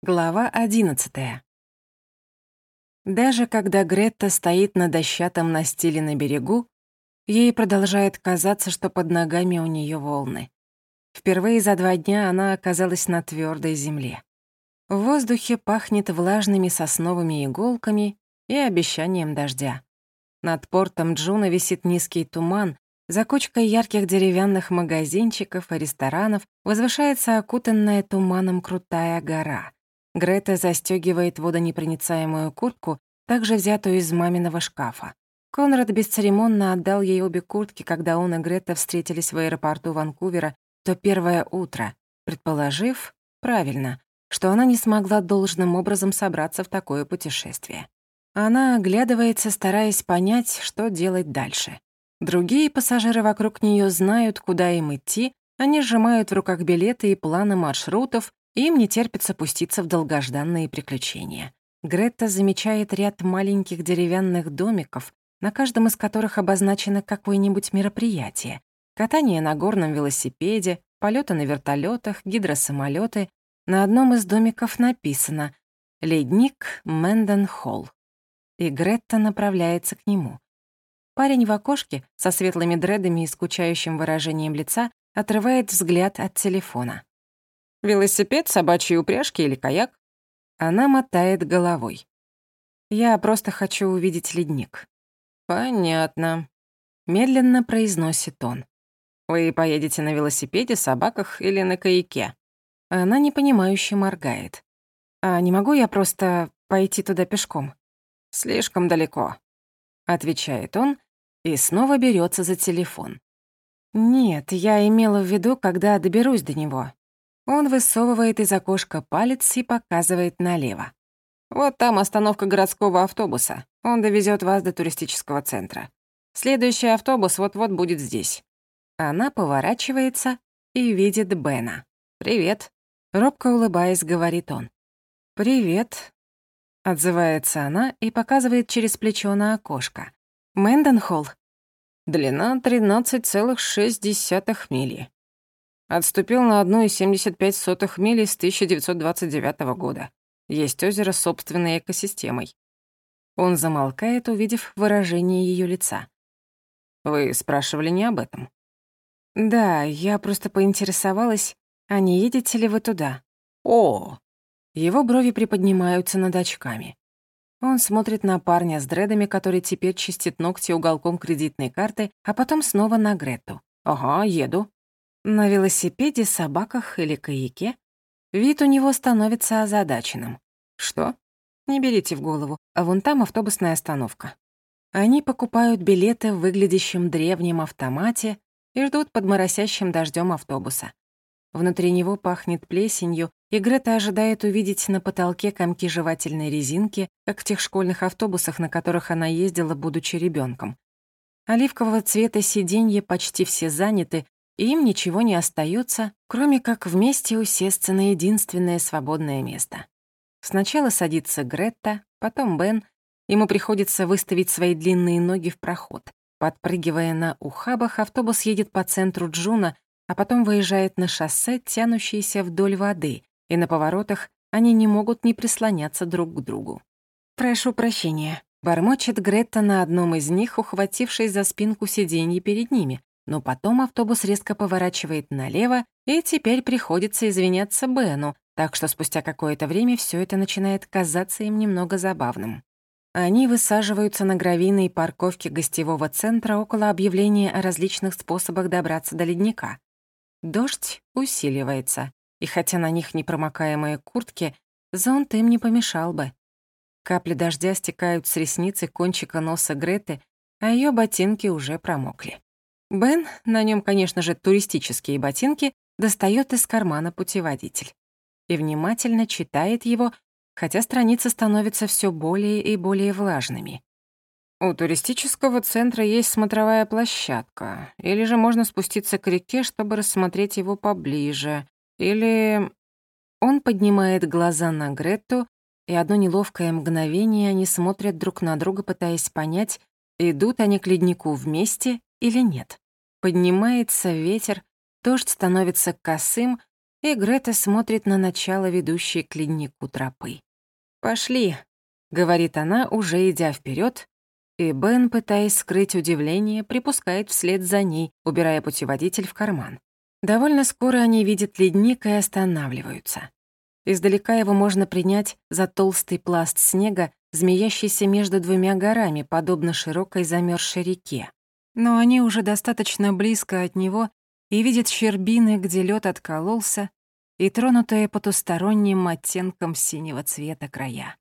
Глава одиннадцатая. Даже когда Гретта стоит на дощатом настиле на берегу, ей продолжает казаться, что под ногами у нее волны. Впервые за два дня она оказалась на твердой земле. В воздухе пахнет влажными сосновыми иголками и обещанием дождя. Над портом Джуна висит низкий туман, за кучкой ярких деревянных магазинчиков и ресторанов возвышается окутанная туманом крутая гора. Грета застёгивает водонепроницаемую куртку, также взятую из маминого шкафа. Конрад бесцеремонно отдал ей обе куртки, когда он и Грета встретились в аэропорту Ванкувера то первое утро, предположив, правильно, что она не смогла должным образом собраться в такое путешествие. Она оглядывается, стараясь понять, что делать дальше. Другие пассажиры вокруг нее знают, куда им идти, они сжимают в руках билеты и планы маршрутов, им не терпится пуститься в долгожданные приключения. Гретта замечает ряд маленьких деревянных домиков, на каждом из которых обозначено какое-нибудь мероприятие. Катание на горном велосипеде, полеты на вертолетах, гидросамолеты. На одном из домиков написано «Ледник Мэнден Холл». И Гретта направляется к нему. Парень в окошке со светлыми дредами и скучающим выражением лица отрывает взгляд от телефона. «Велосипед, собачьи упряжки или каяк?» Она мотает головой. «Я просто хочу увидеть ледник». «Понятно», — медленно произносит он. «Вы поедете на велосипеде, собаках или на каяке?» Она непонимающе моргает. «А не могу я просто пойти туда пешком?» «Слишком далеко», — отвечает он и снова берется за телефон. «Нет, я имела в виду, когда доберусь до него». Он высовывает из окошка палец и показывает налево. «Вот там остановка городского автобуса. Он довезет вас до туристического центра. Следующий автобус вот-вот будет здесь». Она поворачивается и видит Бена. «Привет». Робко улыбаясь, говорит он. «Привет», — отзывается она и показывает через плечо на окошко. Мэнденхолл. Длина 13,6 мили. Отступил на 1,75 мили с 1929 года. Есть озеро с собственной экосистемой. Он замолкает, увидев выражение ее лица. «Вы спрашивали не об этом?» «Да, я просто поинтересовалась, а не едете ли вы туда?» «О!» Его брови приподнимаются над очками. Он смотрит на парня с дредами, который теперь чистит ногти уголком кредитной карты, а потом снова на Грету. «Ага, еду». На велосипеде, собаках или каяке вид у него становится озадаченным. «Что?» «Не берите в голову, а вон там автобусная остановка». Они покупают билеты в выглядящем древнем автомате и ждут под моросящим дождем автобуса. Внутри него пахнет плесенью, и Грета ожидает увидеть на потолке комки жевательной резинки, как в тех школьных автобусах, на которых она ездила, будучи ребенком. Оливкового цвета сиденья почти все заняты, и им ничего не остается, кроме как вместе усесться на единственное свободное место. Сначала садится Гретта, потом Бен. Ему приходится выставить свои длинные ноги в проход. Подпрыгивая на ухабах, автобус едет по центру Джуна, а потом выезжает на шоссе, тянущееся вдоль воды, и на поворотах они не могут не прислоняться друг к другу. «Прошу прощения», — бормочет Гретта на одном из них, ухватившись за спинку сиденья перед ними, но потом автобус резко поворачивает налево, и теперь приходится извиняться Бену, так что спустя какое-то время все это начинает казаться им немного забавным. Они высаживаются на гравийной парковке гостевого центра около объявления о различных способах добраться до ледника. Дождь усиливается, и хотя на них непромокаемые куртки, зонт им не помешал бы. Капли дождя стекают с ресницы кончика носа Греты, а ее ботинки уже промокли. Бен, на нем, конечно же, туристические ботинки, достает из кармана путеводитель и внимательно читает его, хотя страницы становятся все более и более влажными. У туристического центра есть смотровая площадка, или же можно спуститься к реке, чтобы рассмотреть его поближе, или... Он поднимает глаза на Гретту, и одно неловкое мгновение они смотрят друг на друга, пытаясь понять, идут они к леднику вместе или нет. Поднимается ветер, дождь становится косым, и Грета смотрит на начало ведущей к леднику тропы. «Пошли», — говорит она, уже идя вперед, и Бен, пытаясь скрыть удивление, припускает вслед за ней, убирая путеводитель в карман. Довольно скоро они видят ледник и останавливаются. Издалека его можно принять за толстый пласт снега, змеящийся между двумя горами, подобно широкой замерзшей реке. Но они уже достаточно близко от него и видят щербины, где лед откололся, и тронутые потусторонним оттенком синего цвета края.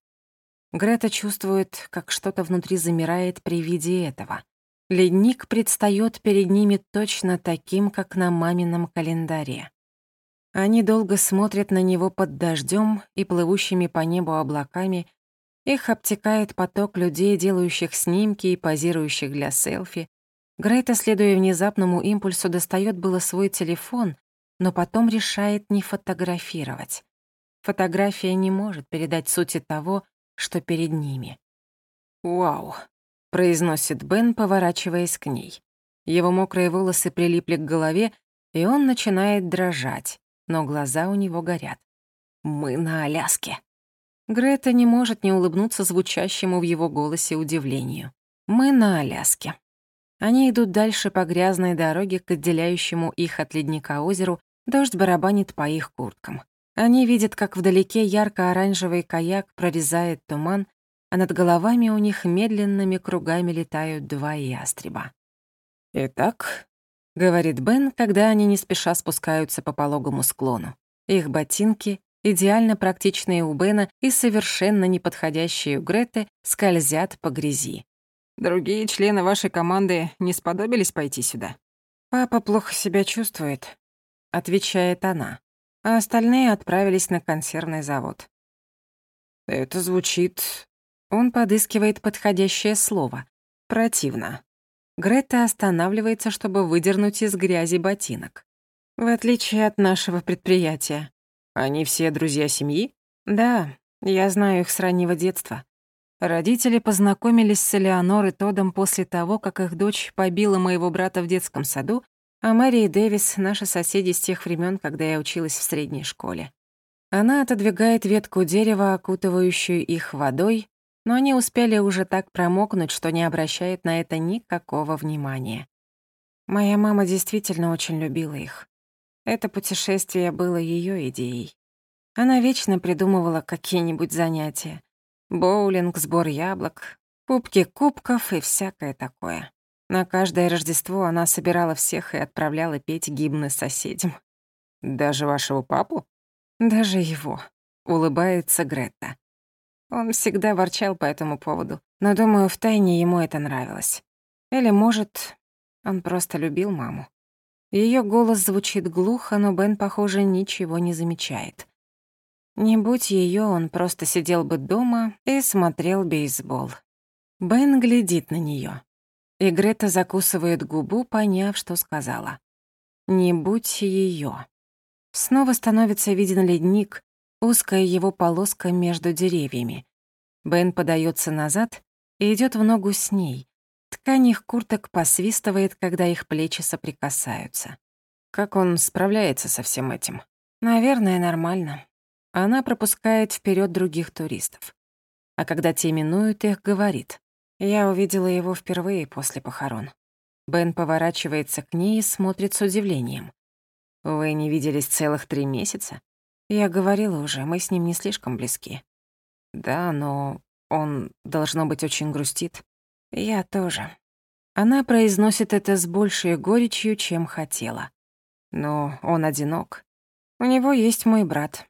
Грета чувствует, как что-то внутри замирает при виде этого. Ледник предстаёт перед ними точно таким, как на мамином календаре. Они долго смотрят на него под дождём и плывущими по небу облаками. Их обтекает поток людей, делающих снимки и позирующих для селфи. Грета, следуя внезапному импульсу, достаёт было свой телефон, но потом решает не фотографировать. Фотография не может передать сути того, что перед ними. «Вау», — произносит Бен, поворачиваясь к ней. Его мокрые волосы прилипли к голове, и он начинает дрожать, но глаза у него горят. «Мы на Аляске». Грета не может не улыбнуться звучащему в его голосе удивлению. «Мы на Аляске». Они идут дальше по грязной дороге к отделяющему их от ледника озеру, дождь барабанит по их курткам. Они видят, как вдалеке ярко-оранжевый каяк прорезает туман, а над головами у них медленными кругами летают два ястреба. «Итак», — говорит Бен, когда они не спеша спускаются по пологому склону. Их ботинки, идеально практичные у Бена и совершенно неподходящие у Греты, скользят по грязи. «Другие члены вашей команды не сподобились пойти сюда?» «Папа плохо себя чувствует», — отвечает она а остальные отправились на консервный завод. Это звучит... Он подыскивает подходящее слово. Противно. Грета останавливается, чтобы выдернуть из грязи ботинок. В отличие от нашего предприятия. Они все друзья семьи? Да, я знаю их с раннего детства. Родители познакомились с Элеонор Тодом после того, как их дочь побила моего брата в детском саду а Мэри и Дэвис — наши соседи с тех времен, когда я училась в средней школе. Она отодвигает ветку дерева, окутывающую их водой, но они успели уже так промокнуть, что не обращают на это никакого внимания. Моя мама действительно очень любила их. Это путешествие было ее идеей. Она вечно придумывала какие-нибудь занятия. Боулинг, сбор яблок, кубки кубков и всякое такое. На каждое Рождество она собирала всех и отправляла петь гимны соседям. «Даже вашего папу?» «Даже его», — улыбается Гретта. Он всегда ворчал по этому поводу, но, думаю, втайне ему это нравилось. Или, может, он просто любил маму. Ее голос звучит глухо, но Бен, похоже, ничего не замечает. Не будь ее, он просто сидел бы дома и смотрел бейсбол. Бен глядит на нее. И Грета закусывает губу, поняв, что сказала. «Не будь ее. Снова становится виден ледник, узкая его полоска между деревьями. Бен подается назад и идет в ногу с ней. Ткань их курток посвистывает, когда их плечи соприкасаются. Как он справляется со всем этим? Наверное, нормально. Она пропускает вперед других туристов. А когда те минуют их, говорит. Я увидела его впервые после похорон. Бен поворачивается к ней и смотрит с удивлением. «Вы не виделись целых три месяца?» «Я говорила уже, мы с ним не слишком близки». «Да, но он, должно быть, очень грустит». «Я тоже». Она произносит это с большей горечью, чем хотела. Но он одинок. У него есть мой брат.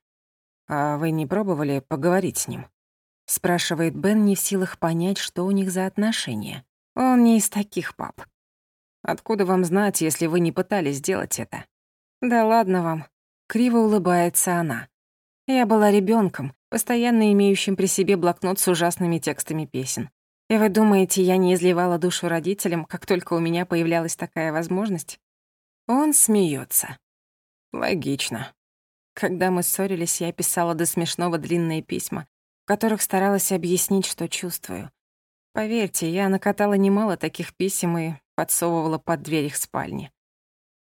А вы не пробовали поговорить с ним? — спрашивает Бен, не в силах понять, что у них за отношения. Он не из таких пап. «Откуда вам знать, если вы не пытались сделать это?» «Да ладно вам», — криво улыбается она. «Я была ребенком, постоянно имеющим при себе блокнот с ужасными текстами песен. И вы думаете, я не изливала душу родителям, как только у меня появлялась такая возможность?» Он смеется. «Логично. Когда мы ссорились, я писала до смешного длинные письма, которых старалась объяснить, что чувствую. Поверьте, я накатала немало таких писем и подсовывала под дверь их спальни.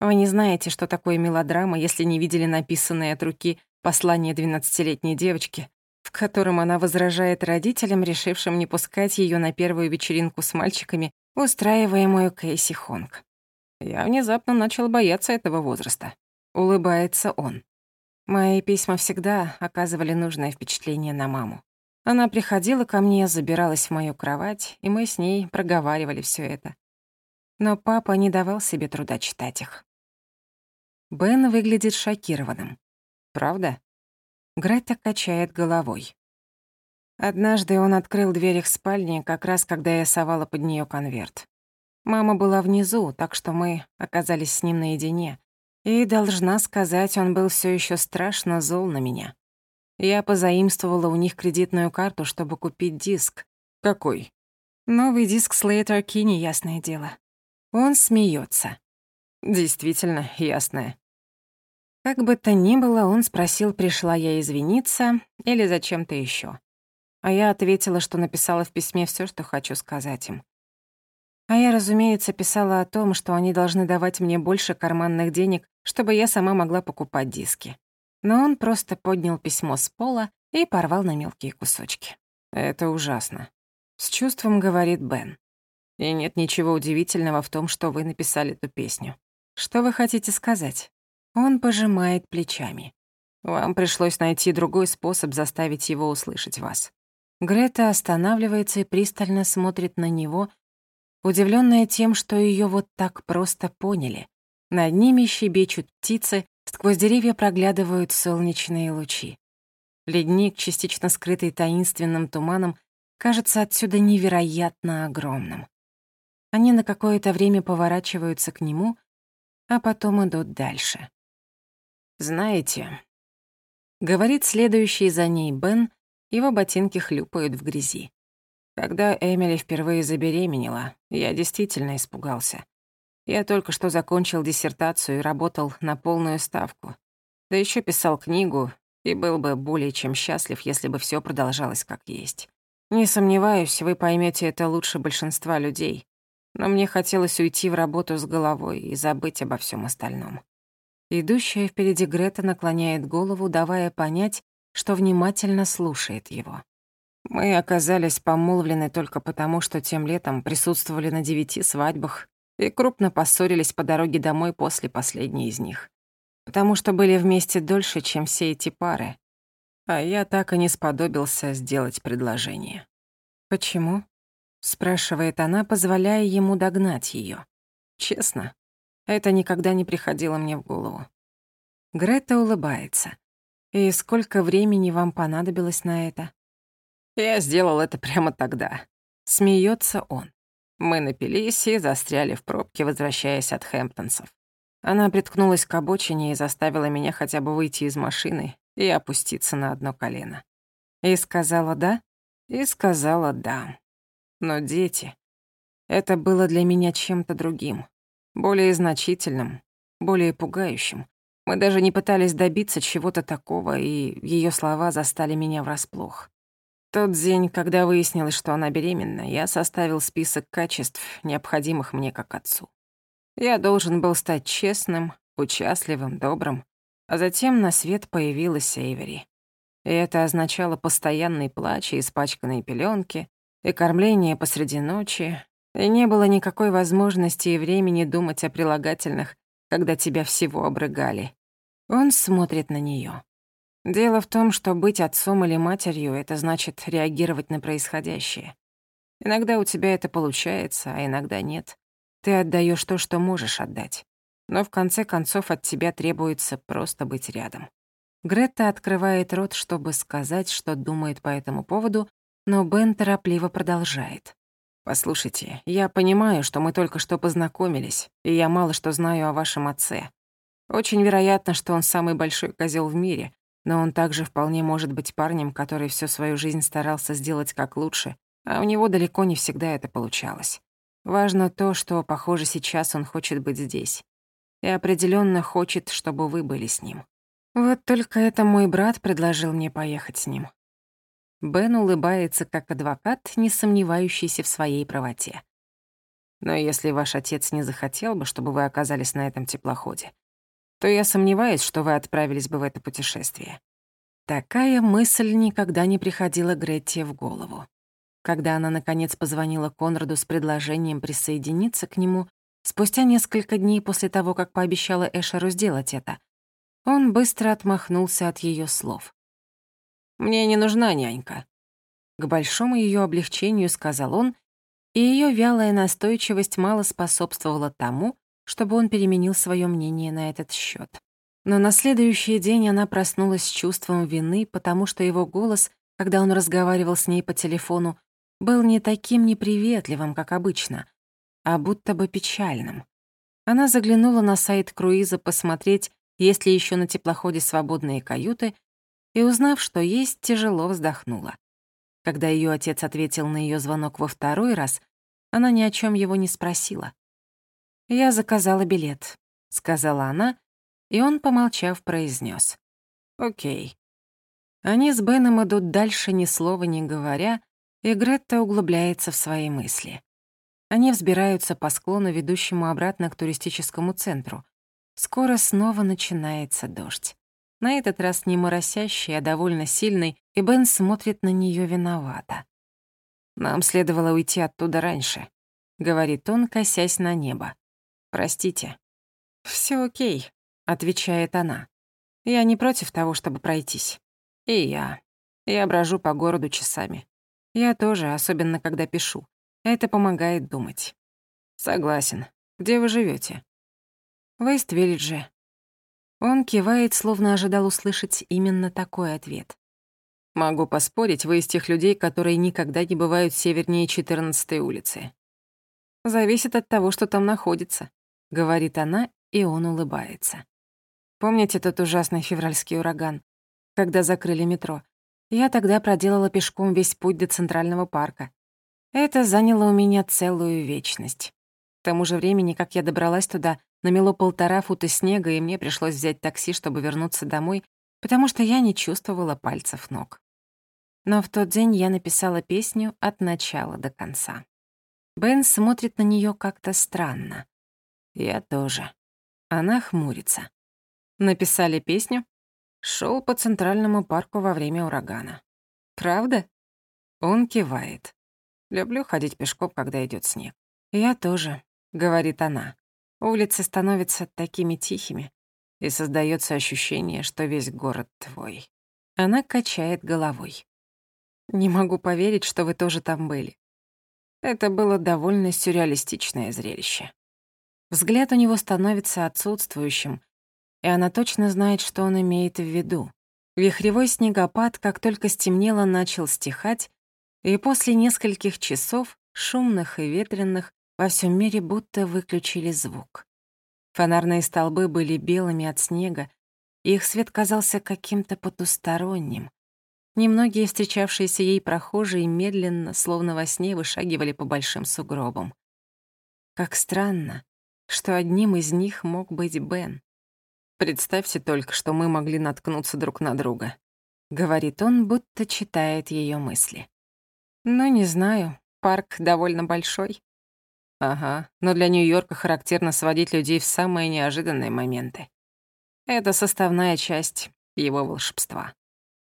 Вы не знаете, что такое мелодрама, если не видели написанное от руки послание двенадцатилетней девочки, в котором она возражает родителям, решившим не пускать ее на первую вечеринку с мальчиками, устраиваемую Кейси Хонг. Я внезапно начал бояться этого возраста. Улыбается он. Мои письма всегда оказывали нужное впечатление на маму. Она приходила ко мне, забиралась в мою кровать, и мы с ней проговаривали все это. Но папа не давал себе труда читать их. Бен выглядит шокированным. Правда? Грета качает головой. Однажды он открыл дверь их спальни, как раз когда я совала под нее конверт. Мама была внизу, так что мы оказались с ним наедине. И, должна сказать, он был все еще страшно зол на меня. Я позаимствовала у них кредитную карту, чтобы купить диск. Какой? Новый диск Slater Kinney, ясное дело. Он смеется. Действительно, ясное. Как бы то ни было, он спросил, пришла я извиниться или зачем-то еще. А я ответила, что написала в письме все, что хочу сказать им. А я, разумеется, писала о том, что они должны давать мне больше карманных денег, чтобы я сама могла покупать диски. Но он просто поднял письмо с пола и порвал на мелкие кусочки. «Это ужасно», — с чувством говорит Бен. «И нет ничего удивительного в том, что вы написали эту песню. Что вы хотите сказать?» Он пожимает плечами. Вам пришлось найти другой способ заставить его услышать вас. Грета останавливается и пристально смотрит на него, удивленная тем, что ее вот так просто поняли. Над ними щебечут птицы, сквозь деревья проглядывают солнечные лучи. Ледник, частично скрытый таинственным туманом, кажется отсюда невероятно огромным. Они на какое-то время поворачиваются к нему, а потом идут дальше. «Знаете...» Говорит следующий за ней Бен, его ботинки хлюпают в грязи. Когда Эмили впервые забеременела, я действительно испугался. Я только что закончил диссертацию и работал на полную ставку. Да еще писал книгу и был бы более чем счастлив, если бы все продолжалось как есть. Не сомневаюсь, вы поймете это лучше большинства людей, но мне хотелось уйти в работу с головой и забыть обо всем остальном. Идущая впереди Грета наклоняет голову, давая понять, что внимательно слушает его. Мы оказались помолвлены только потому, что тем летом присутствовали на девяти свадьбах и крупно поссорились по дороге домой после последней из них. Потому что были вместе дольше, чем все эти пары. А я так и не сподобился сделать предложение. «Почему?» — спрашивает она, позволяя ему догнать ее. «Честно, это никогда не приходило мне в голову. Грета улыбается. «И сколько времени вам понадобилось на это?» «Я сделал это прямо тогда». Смеется он. Мы напились и застряли в пробке, возвращаясь от Хэмптонсов. Она приткнулась к обочине и заставила меня хотя бы выйти из машины и опуститься на одно колено. И сказала «да», и сказала «да». Но дети... Это было для меня чем-то другим более значительным, более пугающим. Мы даже не пытались добиться чего-то такого, и ее слова застали меня врасплох. Тот день, когда выяснилось, что она беременна, я составил список качеств, необходимых мне как отцу. Я должен был стать честным, участливым, добрым, а затем на свет появилась Эйвери. И это означало постоянный плач и испачканные пеленки, и кормление посреди ночи, и не было никакой возможности и времени думать о прилагательных, когда тебя всего обрыгали. Он смотрит на нее. Дело в том, что быть отцом или матерью — это значит реагировать на происходящее. Иногда у тебя это получается, а иногда нет. Ты отдаешь то, что можешь отдать. Но в конце концов от тебя требуется просто быть рядом. Грета открывает рот, чтобы сказать, что думает по этому поводу, но Бен торопливо продолжает. «Послушайте, я понимаю, что мы только что познакомились, и я мало что знаю о вашем отце. Очень вероятно, что он самый большой козел в мире, но он также вполне может быть парнем, который всю свою жизнь старался сделать как лучше, а у него далеко не всегда это получалось. Важно то, что, похоже, сейчас он хочет быть здесь. И определенно хочет, чтобы вы были с ним. Вот только это мой брат предложил мне поехать с ним. Бен улыбается как адвокат, не сомневающийся в своей правоте. Но если ваш отец не захотел бы, чтобы вы оказались на этом теплоходе, то я сомневаюсь, что вы отправились бы в это путешествие. Такая мысль никогда не приходила Гретте в голову. Когда она, наконец, позвонила Конраду с предложением присоединиться к нему, спустя несколько дней после того, как пообещала Эшеру сделать это, он быстро отмахнулся от ее слов. «Мне не нужна нянька», — к большому ее облегчению сказал он, и ее вялая настойчивость мало способствовала тому, чтобы он переменил свое мнение на этот счет. Но на следующий день она проснулась с чувством вины, потому что его голос, когда он разговаривал с ней по телефону, был не таким неприветливым, как обычно, а будто бы печальным. Она заглянула на сайт круиза посмотреть, есть ли еще на теплоходе свободные каюты, и, узнав, что есть, тяжело вздохнула. Когда ее отец ответил на ее звонок во второй раз, она ни о чем его не спросила. «Я заказала билет», — сказала она, и он, помолчав, произнес: «Окей». Они с Беном идут дальше, ни слова не говоря, и Гретта углубляется в свои мысли. Они взбираются по склону, ведущему обратно к туристическому центру. Скоро снова начинается дождь. На этот раз не моросящий, а довольно сильный, и Бен смотрит на нее виновато. «Нам следовало уйти оттуда раньше», — говорит он, косясь на небо. «Простите». Все окей», — отвечает она. «Я не против того, чтобы пройтись. И я. Я брожу по городу часами. Я тоже, особенно когда пишу. Это помогает думать». «Согласен. Где вы живете? «В Эйст-Виллидже», он кивает, словно ожидал услышать именно такой ответ. «Могу поспорить, вы из тех людей, которые никогда не бывают севернее 14-й улицы». «Зависит от того, что там находится», — говорит она, и он улыбается. «Помните тот ужасный февральский ураган, когда закрыли метро? Я тогда проделала пешком весь путь до Центрального парка. Это заняло у меня целую вечность. К тому же времени, как я добралась туда, Намело полтора фута снега, и мне пришлось взять такси, чтобы вернуться домой, потому что я не чувствовала пальцев ног. Но в тот день я написала песню от начала до конца. Бен смотрит на нее как-то странно. Я тоже. Она хмурится. Написали песню? Шел по Центральному парку во время урагана. Правда? Он кивает. Люблю ходить пешком, когда идет снег. Я тоже, говорит она. Улицы становятся такими тихими, и создается ощущение, что весь город твой. Она качает головой. Не могу поверить, что вы тоже там были. Это было довольно сюрреалистичное зрелище. Взгляд у него становится отсутствующим, и она точно знает, что он имеет в виду. Вихревой снегопад, как только стемнело, начал стихать, и после нескольких часов, шумных и ветренных, во всем мире будто выключили звук. Фонарные столбы были белыми от снега, и их свет казался каким-то потусторонним. Немногие встречавшиеся ей прохожие медленно, словно во сне, вышагивали по большим сугробам. Как странно, что одним из них мог быть Бен. «Представьте только, что мы могли наткнуться друг на друга», — говорит он, будто читает ее мысли. «Ну, не знаю, парк довольно большой. Ага, но для Нью-Йорка характерно сводить людей в самые неожиданные моменты. Это составная часть его волшебства.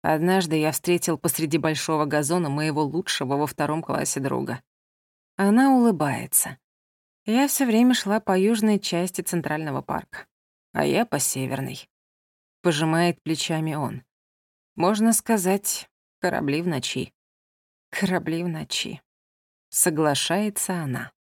Однажды я встретил посреди большого газона моего лучшего во втором классе друга. Она улыбается. Я все время шла по южной части Центрального парка, а я по северной. Пожимает плечами он. Можно сказать, корабли в ночи. Корабли в ночи. Соглашается она.